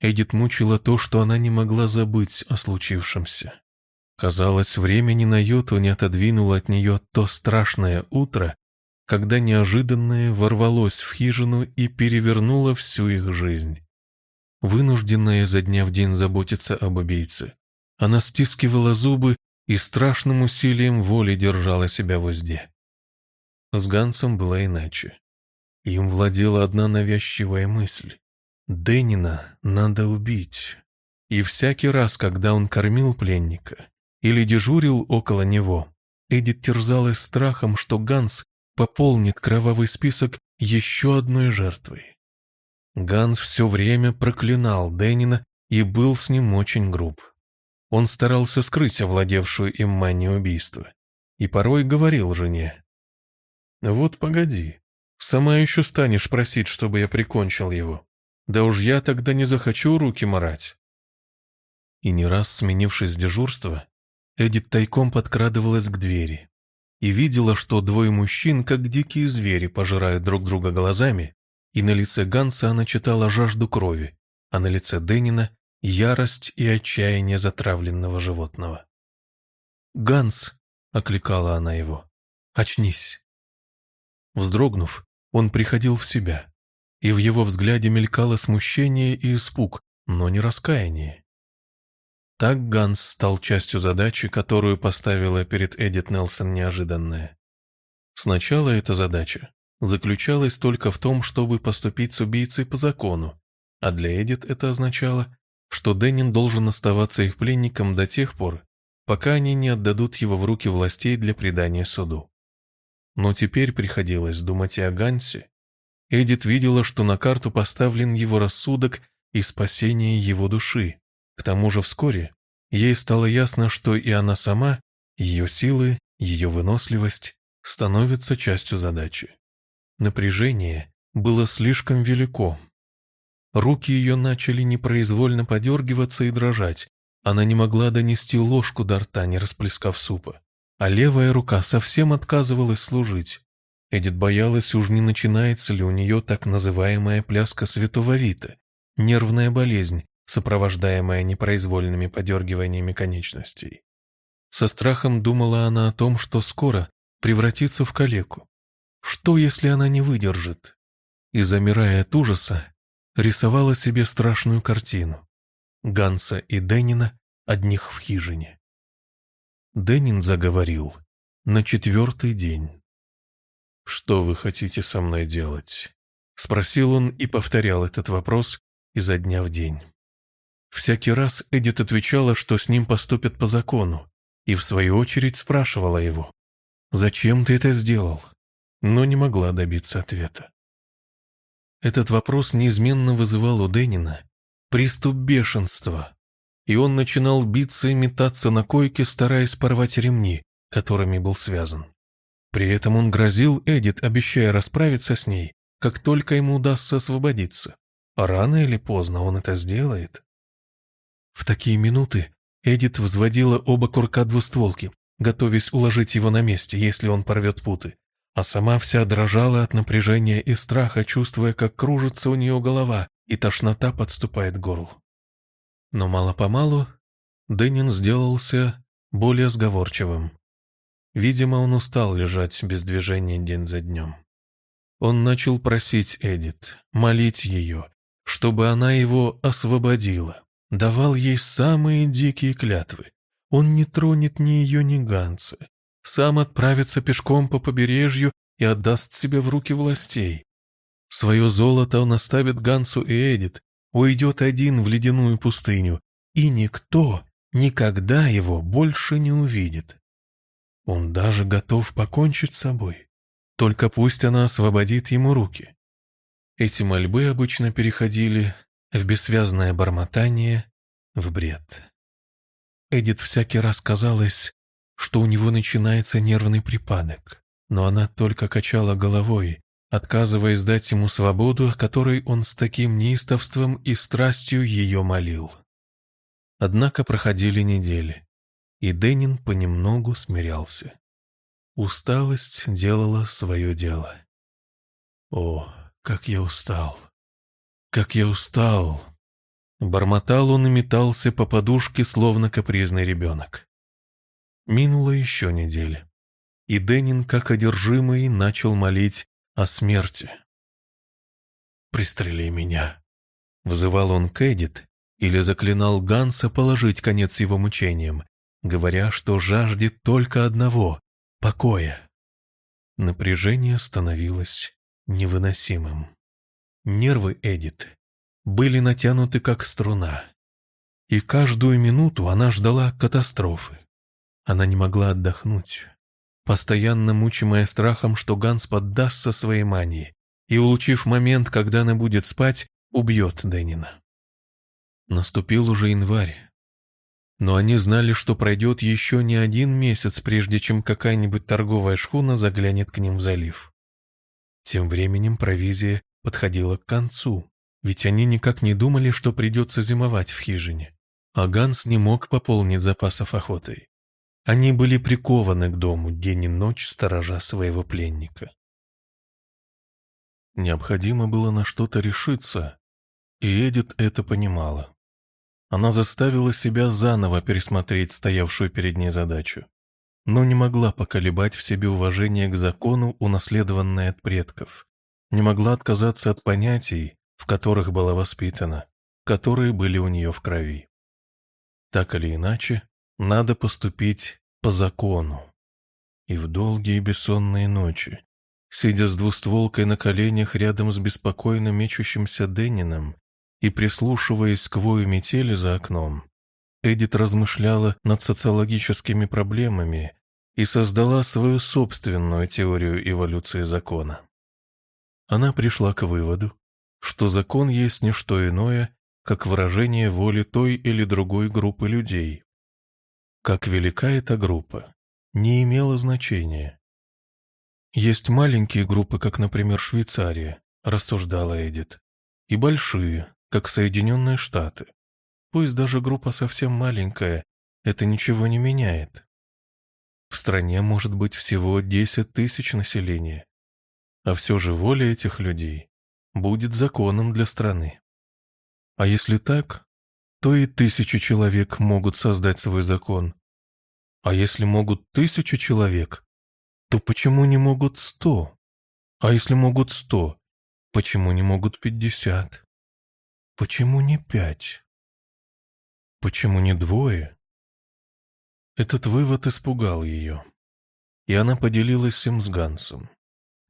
Эдит мучила то, что она не могла забыть о случившемся. Казалось, время ни на йоту не отодвинуло от нее то страшное утро, когда неожиданное ворвалось в хижину и перевернуло всю их жизнь. Вынужденная за дня в день заботиться об убийце, она стискивала зубы и страшным усилием воли держала себя в узде. С Гансом было иначе. Им владела одна навязчивая мысль. Денина надо убить. И всякий раз, когда он кормил пленника, или дежурил около него, Эдит терзалась страхом, что Ганс пополнит кровавый список еще одной жертвой. Ганс все время проклинал Денина и был с ним очень груб. Он старался скрыть овладевшую им манию убийства и порой говорил жене. «Вот погоди, сама еще станешь просить, чтобы я прикончил его. Да уж я тогда не захочу руки марать». И не раз сменившись дежурства, Эдит тайком подкрадывалась к двери и видела, что двое мужчин, как дикие звери, пожирают друг друга глазами, и на лице Ганса она читала жажду крови, а на лице Денина — ярость и отчаяние затравленного животного. «Ганс!» — окликала она его. «Очнись!» Вздрогнув, он приходил в себя, и в его взгляде мелькало смущение и испуг, но не раскаяние. Так Ганс стал частью задачи, которую поставила перед Эдит Нелсон неожиданная. Сначала эта задача заключалась только в том, чтобы поступить с убийцей по закону, а для Эдит это означало, что Деннин должен оставаться их пленником до тех пор, пока они не отдадут его в руки властей для предания суду. Но теперь приходилось думать и о Гансе. Эдит видела, что на карту поставлен его рассудок и спасение его души. К тому же вскоре ей стало ясно, что и она сама, ее силы, ее выносливость становятся частью задачи. Напряжение было слишком велико. Руки ее начали непроизвольно подергиваться и дрожать. Она не могла донести ложку до рта, не расплескав супа. А левая рука совсем отказывалась служить. Эдит боялась, уж не начинается ли у нее так называемая пляска святого Вита, нервная болезнь, сопровождаемая непроизвольными подергиваниями конечностей. Со страхом думала она о том, что скоро превратится в калеку. Что, если она не выдержит? И, замирая от ужаса, рисовала себе страшную картину. Ганса и Деннина одних в хижине. Деннин заговорил на четвертый день. «Что вы хотите со мной делать?» Спросил он и повторял этот вопрос изо дня в день. Всякий раз Эдит отвечала, что с ним поступят по закону, и в свою очередь спрашивала его, «Зачем ты это сделал?» но не могла добиться ответа. Этот вопрос неизменно вызывал у Денина приступ бешенства, и он начинал биться и метаться на койке, стараясь порвать ремни, которыми был связан. При этом он грозил Эдит, обещая расправиться с ней, как только ему удастся освободиться. А рано или поздно он это сделает. В такие минуты Эдит взводила оба курка двустволки, готовясь уложить его на месте, если он порвет путы, а сама вся дрожала от напряжения и страха, чувствуя, как кружится у нее голова и тошнота подступает к горлу. Но мало-помалу Дэнин сделался более сговорчивым. Видимо, он устал лежать без движения день за днем. Он начал просить Эдит, молить ее, чтобы она его освободила, давал ей самые дикие клятвы. Он не тронет ни ее, ни Ганса, сам отправится пешком по побережью и отдаст себе в руки властей. Свое золото он оставит Гансу и Эдит, уйдет один в ледяную пустыню, и никто никогда его больше не увидит. Он даже готов покончить с собой. Только пусть она освободит ему руки. Эти мольбы обычно переходили в бессвязное бормотание, в бред. Эдит всякий раз казалось, что у него начинается нервный припадок, но она только качала головой, отказываясь дать ему свободу, которой он с таким неистовством и страстью ее молил. Однако проходили недели, и Денин понемногу смирялся. Усталость делала свое дело. «О, как я устал! Как я устал!» Бормотал он и метался по подушке, словно капризный ребенок. Минула еще неделя, и Денин, как одержимый, начал молить о смерти. «Пристрели меня!» — вызывал он Кэдит или заклинал Ганса положить конец его мучениям, говоря, что жаждет только одного — покоя. Напряжение становилось невыносимым. Нервы Эдит были натянуты как струна, и каждую минуту она ждала катастрофы. Она не могла отдохнуть, постоянно мучимая страхом, что Ганс поддастся своей мании и, улучив момент, когда она будет спать, убьет Денина. Наступил уже январь, но они знали, что пройдет еще не один месяц, прежде чем какая-нибудь торговая шхуна заглянет к ним в залив. Тем временем провизия подходила к концу, ведь они никак не думали, что придется зимовать в хижине. А Ганс не мог пополнить запасов охотой. Они были прикованы к дому день и ночь, сторожа своего пленника. Необходимо было на что-то решиться, и Эдит это понимала. Она заставила себя заново пересмотреть стоявшую перед ней задачу, но не могла поколебать в себе уважение к закону, унаследованное от предков, не могла отказаться от понятий, в которых была воспитана, которые были у нее в крови. Так или иначе, надо поступить по закону. И в долгие бессонные ночи, сидя с двустволкой на коленях рядом с беспокойно мечущимся Денином, и прислушиваясь к вою метели за окном, Эдит размышляла над социологическими проблемами и создала свою собственную теорию эволюции закона. Она пришла к выводу, что закон есть не что иное, как выражение воли той или другой группы людей. Как велика эта группа, не имело значения. Есть маленькие группы, как, например, Швейцария, рассуждала Эдит, и большие, как Соединенные Штаты. Пусть даже группа совсем маленькая, это ничего не меняет. В стране может быть всего 10 тысяч населения, а все же воля этих людей будет законом для страны. А если так, то и тысячи человек могут создать свой закон. А если могут тысячу человек, то почему не могут сто? А если могут сто, почему не могут пятьдесят? Почему не пять? Почему не двое? Этот вывод испугал ее, и она поделилась им с Гансом.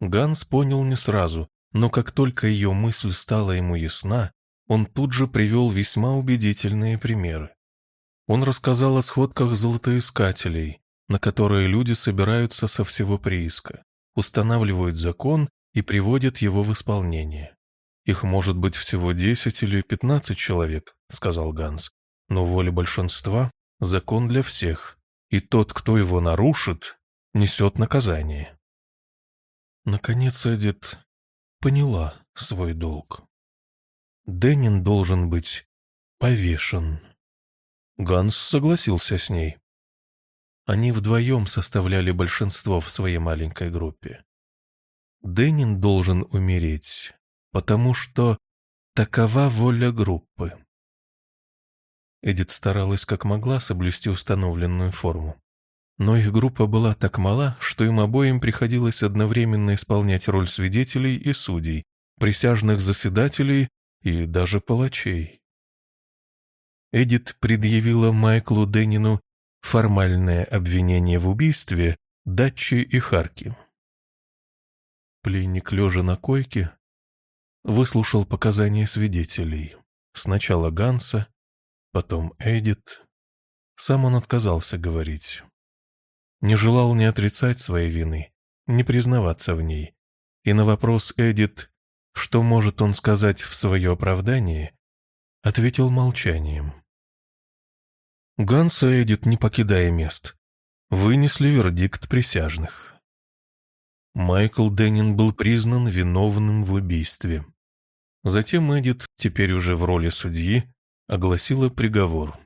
Ганс понял не сразу, но как только ее мысль стала ему ясна, он тут же привел весьма убедительные примеры. Он рассказал о сходках золотоискателей, на которые люди собираются со всего прииска, устанавливают закон и приводят его в исполнение. «Их может быть всего десять или пятнадцать человек», — сказал Ганс, «но воля большинства — закон для всех, и тот, кто его нарушит, несет наказание». Наконец Эдит поняла свой долг. Деннин должен быть повешен. Ганс согласился с ней. Они вдвоем составляли большинство в своей маленькой группе. Деннин должен умереть, потому что такова воля группы. Эдит старалась как могла соблюсти установленную форму. Но их группа была так мала, что им обоим приходилось одновременно исполнять роль свидетелей и судей, присяжных заседателей и даже палачей. Эдит предъявила Майклу Деннину формальное обвинение в убийстве Датчи и Харки. Пленник, лежа на койке, выслушал показания свидетелей. Сначала Ганса, потом Эдит. Сам он отказался говорить. Не желал ни отрицать своей вины, ни признаваться в ней. И на вопрос Эдит, что может он сказать в свое оправдание, ответил молчанием. Ганс и Эдит, не покидая мест, вынесли вердикт присяжных. Майкл Деннин был признан виновным в убийстве. Затем Эдит, теперь уже в роли судьи, огласила приговор.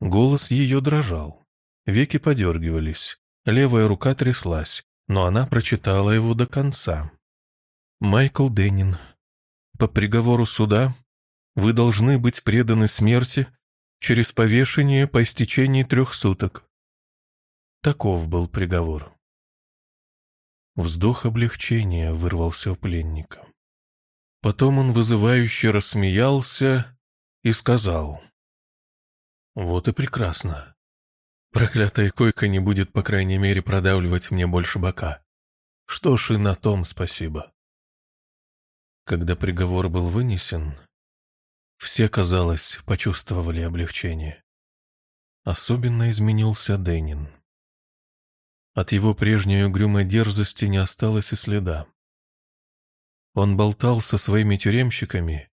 Голос ее дрожал, веки подергивались, левая рука тряслась, но она прочитала его до конца. «Майкл Деннин, по приговору суда вы должны быть преданы смерти через повешение по истечении трех суток. Таков был приговор. Вздох облегчения вырвался у пленника. Потом он вызывающе рассмеялся и сказал. «Вот и прекрасно. Проклятая койка не будет, по крайней мере, продавливать мне больше бока. Что ж, и на том спасибо». Когда приговор был вынесен, все, казалось, почувствовали облегчение. Особенно изменился Денин. От его прежней угрюмой дерзости не осталось и следа. Он болтал со своими тюремщиками,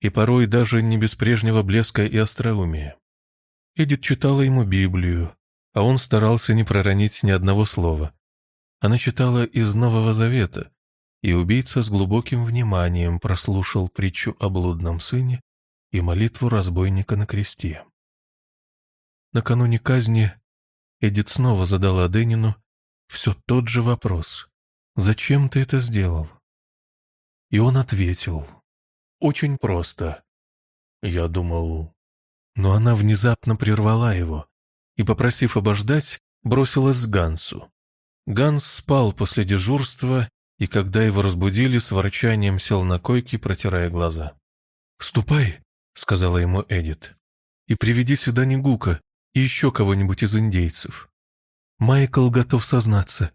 и порой даже не без прежнего блеска и остроумия. Эдит читала ему Библию, а он старался не проронить ни одного слова. Она читала из Нового Завета, и убийца с глубоким вниманием прослушал притчу о блудном сыне и молитву разбойника на кресте. Накануне казни Эдит снова задала Денину все тот же вопрос. «Зачем ты это сделал?» И он ответил. Очень просто. Я думал... Но она внезапно прервала его и, попросив обождать, бросилась к Гансу. Ганс спал после дежурства, и когда его разбудили, с ворчанием сел на койке, протирая глаза. «Ступай — сказала ему Эдит. «И приведи сюда Негука и еще кого-нибудь из индейцев. Майкл готов сознаться.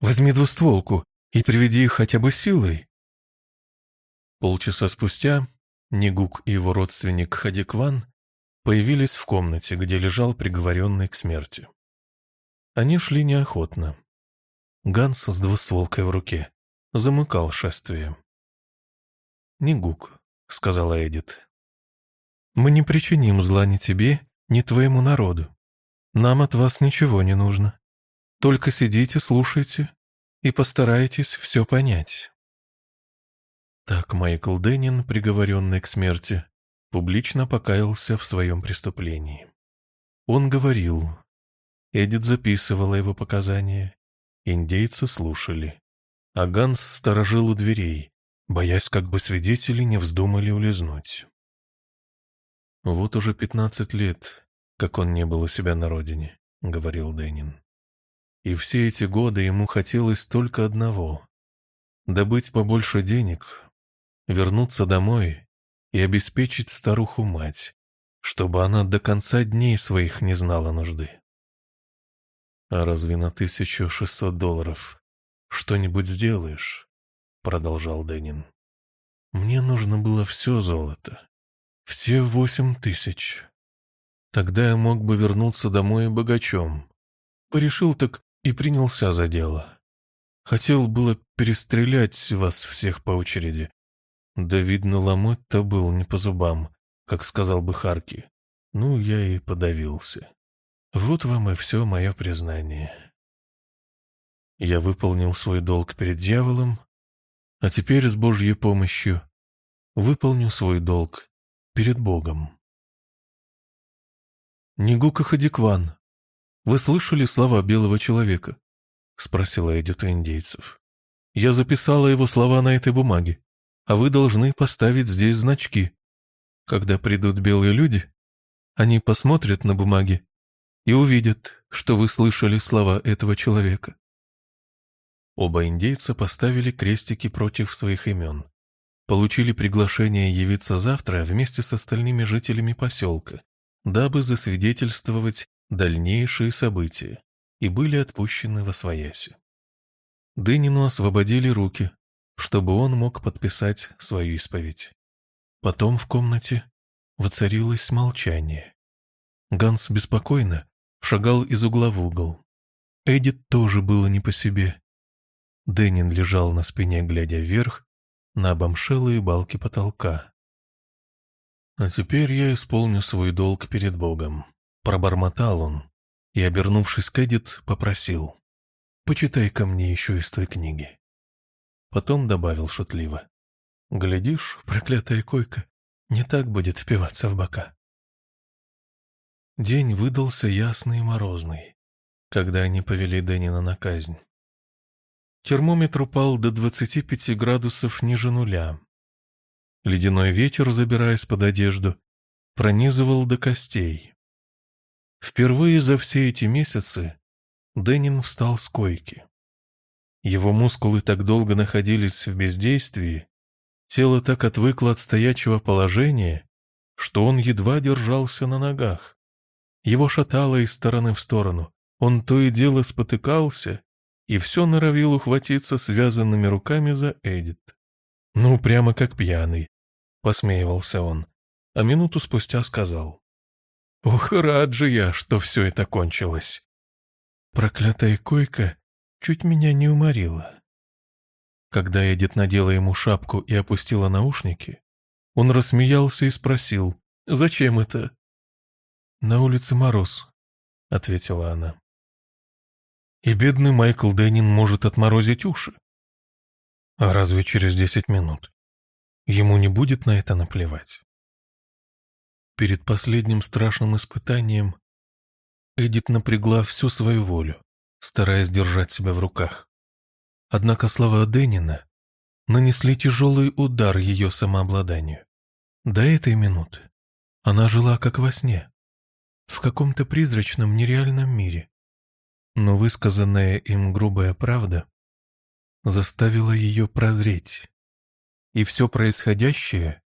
Возьми двустволку и приведи их хотя бы силой». Полчаса спустя Негук и его родственник Хадикван появились в комнате, где лежал приговоренный к смерти. Они шли неохотно. Ганс с двустволкой в руке замыкал шествие. «Негук», — сказала Эдит, мы не причиним зла ни тебе, ни твоему народу. Нам от вас ничего не нужно. Только сидите, слушайте и постарайтесь все понять». Так Майкл Деннин, приговоренный к смерти, публично покаялся в своем преступлении. Он говорил, Эдит записывала его показания, индейцы слушали, а Ганс сторожил у дверей, боясь, как бы свидетели не вздумали улизнуть. Вот уже пятнадцать лет, как он не был у себя на родине. — говорил Денин. И все эти годы ему хотелось только одного — добыть побольше денег, вернуться домой и обеспечить старуху-мать, чтобы она до конца дней своих не знала нужды. «А разве на 1600 долларов что-нибудь сделаешь?» — продолжал Денин. «Мне нужно было все золото. Все восемь тысяч. Тогда я мог бы вернуться домой богачом. Порешил так и принялся за дело. Хотел было перестрелять вас всех по очереди. Да, видно, ломоть-то был не по зубам, как сказал бы Харки. Ну, я и подавился. Вот вам и все мое признание. Я выполнил свой долг перед дьяволом, а теперь с Божьей помощью выполню свой долг перед Богом. «Нигука Хадикван, вы слышали слова белого человека?» — спросила Эдит у индейцев. «Я записала его слова на этой бумаге, а вы должны поставить здесь значки. Когда придут белые люди, они посмотрят на бумаги и увидят, что вы слышали слова этого человека». Оба индейца поставили крестики против своих имен получили приглашение явиться завтра вместе с остальными жителями поселка, дабы засвидетельствовать дальнейшие события, и были отпущены во свояси. Дынину освободили руки, чтобы он мог подписать свою исповедь. Потом в комнате воцарилось молчание. Ганс беспокойно шагал из угла в угол. Эдит тоже было не по себе. Денин лежал на спине, глядя вверх, на обомшелые балки потолка. «А теперь я исполню свой долг перед Богом», — пробормотал он и, обернувшись к Эдит, попросил. «Почитай-ка мне еще из той книги». Потом добавил шутливо. «Глядишь, проклятая койка не так будет впиваться в бока». День выдался ясный и морозный, когда они повели Денина на казнь. Термометр упал до 25 градусов ниже нуля. Ледяной ветер, забираясь под одежду, пронизывал до костей. Впервые за все эти месяцы Деннин встал с койки. Его мускулы так долго находились в бездействии, тело так отвыкло от стоячего положения, что он едва держался на ногах. Его шатало из стороны в сторону, он то и дело спотыкался и все норовил ухватиться связанными руками за Эдит. «Ну, прямо как пьяный», — посмеивался он, а минуту спустя сказал. «Ох, рад же я, что все это кончилось!» Проклятая койка чуть меня не уморила. Когда Эдит надела ему шапку и опустила наушники, он рассмеялся и спросил, «Зачем это?» «На улице мороз», — ответила она и бедный Майкл Деннин может отморозить уши. А разве через десять минут? Ему не будет на это наплевать. Перед последним страшным испытанием Эдит напрягла всю свою волю, стараясь держать себя в руках. Однако слова Деннина нанесли тяжелый удар ее самообладанию. До этой минуты она жила как во сне, в каком-то призрачном нереальном мире, но высказанная им грубая правда заставила ее прозреть, и все происходящее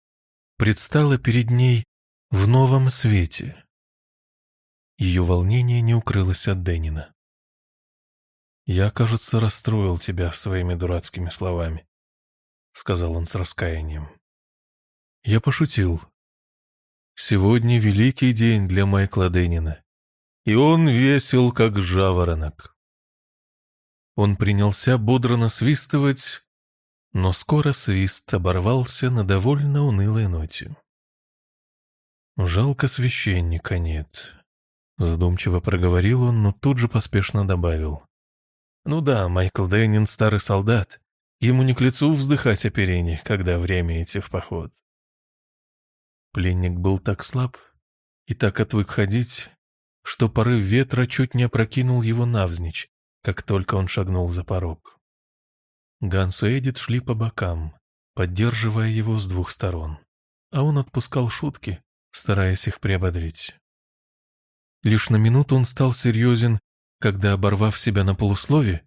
предстало перед ней в новом свете. Ее волнение не укрылось от Денина. «Я, кажется, расстроил тебя своими дурацкими словами», — сказал он с раскаянием. «Я пошутил. Сегодня великий день для Майкла Денина и он весел, как жаворонок. Он принялся бодро насвистывать, но скоро свист оборвался на довольно унылой ноте. «Жалко священника нет», — задумчиво проговорил он, но тут же поспешно добавил. «Ну да, Майкл Дэннин — старый солдат. Ему не к лицу вздыхать о перине, когда время идти в поход». Пленник был так слаб и так отвык ходить, что порыв ветра чуть не опрокинул его навзничь, как только он шагнул за порог. Ганс и Эдит шли по бокам, поддерживая его с двух сторон, а он отпускал шутки, стараясь их приободрить. Лишь на минуту он стал серьезен, когда, оборвав себя на полуслове,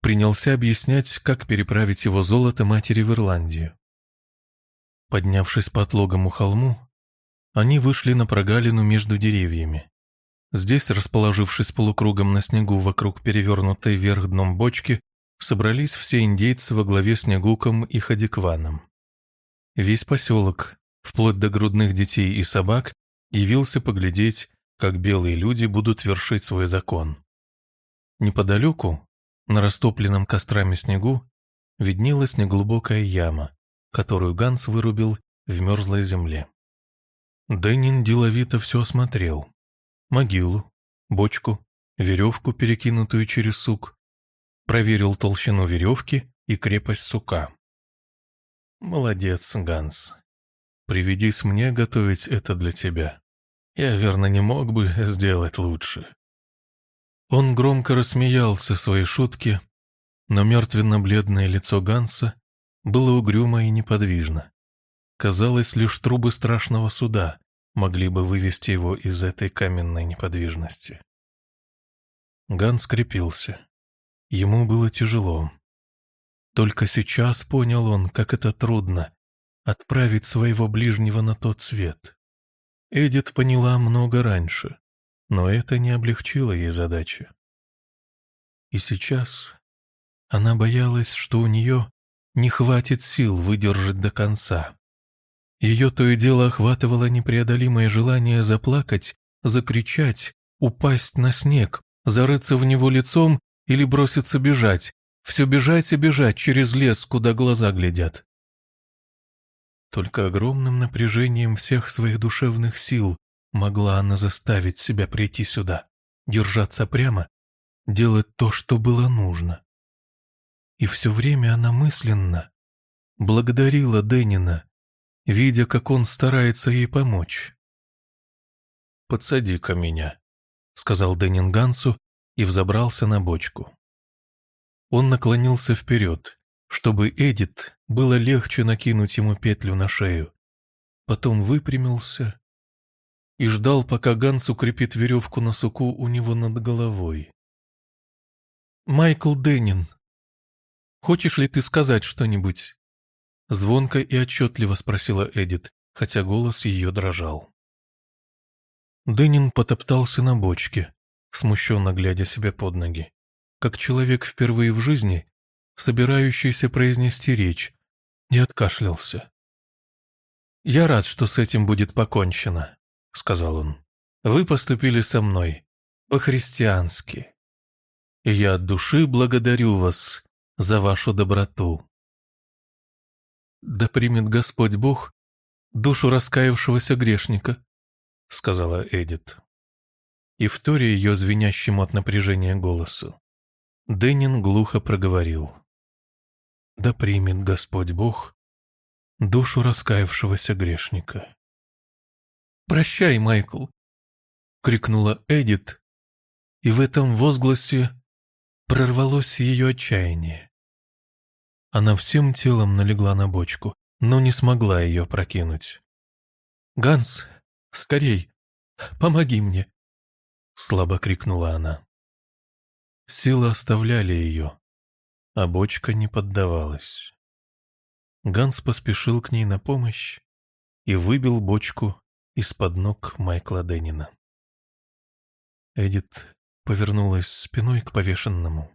принялся объяснять, как переправить его золото матери в Ирландию. Поднявшись по отлогому холму, они вышли на прогалину между деревьями. Здесь, расположившись полукругом на снегу вокруг перевернутой вверх дном бочки, собрались все индейцы во главе с Негуком и Хадикваном. Весь поселок, вплоть до грудных детей и собак, явился поглядеть, как белые люди будут вершить свой закон. Неподалеку, на растопленном кострами снегу, виднелась неглубокая яма, которую Ганс вырубил в мерзлой земле. Деннин деловито все осмотрел. Могилу, бочку, веревку, перекинутую через сук. Проверил толщину веревки и крепость сука. «Молодец, Ганс. Приведись мне готовить это для тебя. Я, верно, не мог бы сделать лучше». Он громко рассмеялся своей шутке, но мертвенно-бледное лицо Ганса было угрюмо и неподвижно. Казалось, лишь трубы страшного суда могли бы вывести его из этой каменной неподвижности. Ганс скрепился. Ему было тяжело. Только сейчас понял он, как это трудно — отправить своего ближнего на тот свет. Эдит поняла много раньше, но это не облегчило ей задачи. И сейчас она боялась, что у нее не хватит сил выдержать до конца. Ее то и дело охватывало непреодолимое желание заплакать, закричать, упасть на снег, зарыться в него лицом или броситься бежать, все бежать и бежать через лес, куда глаза глядят. Только огромным напряжением всех своих душевных сил могла она заставить себя прийти сюда, держаться прямо, делать то, что было нужно. И все время она мысленно благодарила Денина, видя, как он старается ей помочь. «Подсади-ка меня», — сказал Денин Гансу и взобрался на бочку. Он наклонился вперед, чтобы Эдит было легче накинуть ему петлю на шею. Потом выпрямился и ждал, пока Ганс укрепит веревку на суку у него над головой. «Майкл Деннин, хочешь ли ты сказать что-нибудь?» Звонко и отчетливо спросила Эдит, хотя голос ее дрожал. Деннин потоптался на бочке, смущенно глядя себе под ноги, как человек впервые в жизни, собирающийся произнести речь, и откашлялся. «Я рад, что с этим будет покончено», — сказал он. «Вы поступили со мной по-христиански, и я от души благодарю вас за вашу доброту. «Да примет Господь Бог душу раскаявшегося грешника», — сказала Эдит. И в торе ее звенящему от напряжения голосу. Деннин глухо проговорил. «Да примет Господь Бог душу раскаявшегося грешника». «Прощай, Майкл!» — крикнула Эдит, и в этом возгласе прорвалось ее отчаяние. Она всем телом налегла на бочку, но не смогла ее прокинуть. «Ганс, скорей, помоги мне!» Слабо крикнула она. Силы оставляли ее, а бочка не поддавалась. Ганс поспешил к ней на помощь и выбил бочку из-под ног Майкла Деннина. Эдит повернулась спиной к повешенному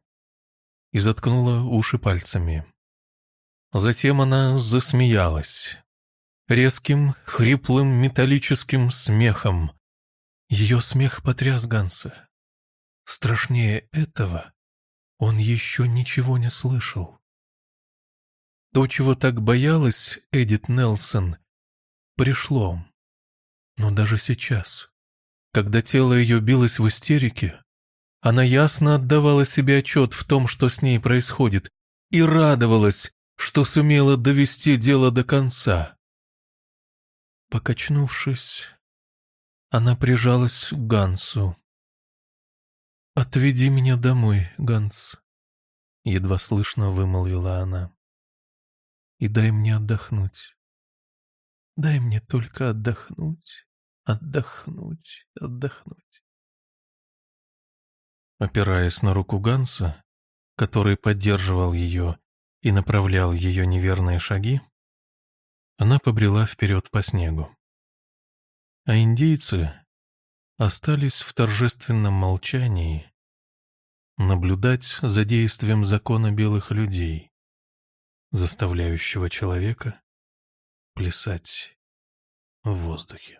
и заткнула уши пальцами. Затем она засмеялась. Резким, хриплым, металлическим смехом. Ее смех потряс Ганса. Страшнее этого он еще ничего не слышал. То, чего так боялась Эдит Нелсон, пришло. Но даже сейчас, когда тело ее билось в истерике, она ясно отдавала себе отчет в том, что с ней происходит, и радовалась, что сумела довести дело до конца. Покачнувшись, она прижалась к Гансу. «Отведи меня домой, Ганс», — едва слышно вымолвила она. «И дай мне отдохнуть. Дай мне только отдохнуть, отдохнуть, отдохнуть». Опираясь на руку Ганса, который поддерживал ее и направлял ее неверные шаги, она побрела вперед по снегу. А индейцы остались в торжественном молчании наблюдать за действием закона белых людей, заставляющего человека плясать в воздухе.